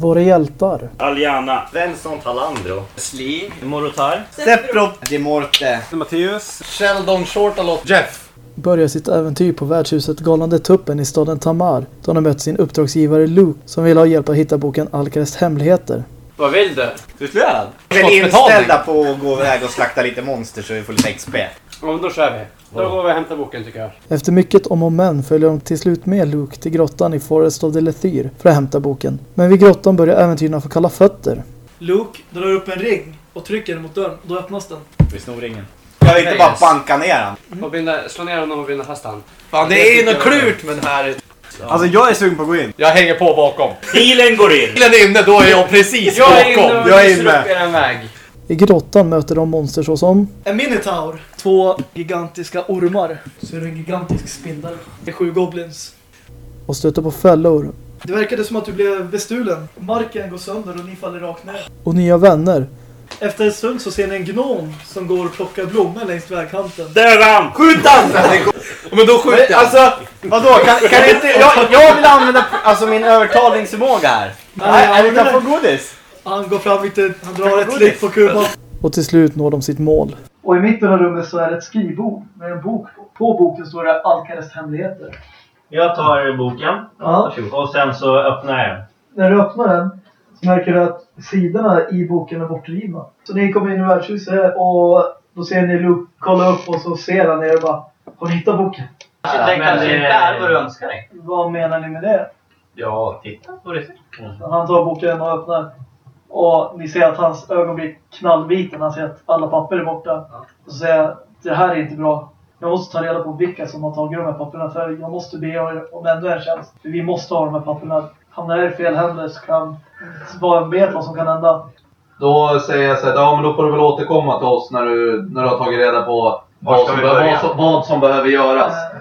Våra hjältar. Aliana. Svensson Talandro. Sli. Morotar. Sepro. Demorte. Matteus. Sheldon Shortalot. Jeff. börjar sitt äventyr på värdshuset Galande Tuppen i staden Tamar då de möter sin uppdragsgivare Luke som vill ha hjälp att hitta boken Alcares hemligheter. Vad vill du? Frustrerad? Väl inställda på att gå iväg och slakta lite monster så vi får lite XP. Ja, men då kör vi. Då går vi och hämtar boken tycker jag. Efter mycket om och men följer de till slut med Luke till grottan i Forest of the Lethyr för att hämta boken. Men vid grottan börjar äventyren få kalla fötter. Luke drar upp en ring och trycker den mot dörren. Då öppnas den. Vi snor ringen. Jag vill inte bara banka ner han. Och binda, slå ner honom och binda fast han. Fan, det är ju något klurt med den här. Alltså jag är sugen på att gå in. Jag hänger på bakom. Bilen går in. Bilen är inne, då är jag precis Jag är inne bakom. och Jag är inne. upp en väg. I grottan möter de monster såsom En minotaur. Två gigantiska ormar. Så är det en gigantisk spindel. Det är sju goblins. och stöter på fällor Det verkade som att du blev bestulen. Marken går sönder och ni faller rakt ner. och nya vänner. Efter en stund så ser ni en gnom som går och plockar blommor längs vägkanten. Döda han! Skjut han! Men då skjuter jag. Alltså, vadå? Kan, kan inte... Jag, jag vill använda alltså, min övertalningsförmåga här. Nej, är du kan få godis? Han går fram lite, han drar ett klick på kuban. Och till slut når de sitt mål. Och i mitten av rummet så är det ett skrivbord med en bok på. På boken står det Alkares hemligheter. Jag tar boken. Ja. Och sen så öppnar jag den. När du öppnar den så märker du att sidorna i boken är bortrivna. Så ni kommer in i värdshuset och då ser ni Luke kolla upp och så ser han er och bara Har ni hittat boken? Den kanske inte är vad du önskar dig. Vad menar ni med det? Ja, titta på det. Han tar boken och öppnar. Och ni ser att hans ögon blir knallvita när han ser att alla papper är borta. Och så säger jag, det här är inte bra. Jag måste ta reda på vilka som har tagit de här papperna för jag måste be er om ändå en tjänst. För vi måste ha de här papperna. Hamnar det i fel händer så kan bara vet vad som kan hända. Då säger jag så här, ja men då får du väl återkomma till oss när du, när du har tagit reda på vad som, vad, som, vad som behöver göras. Eh,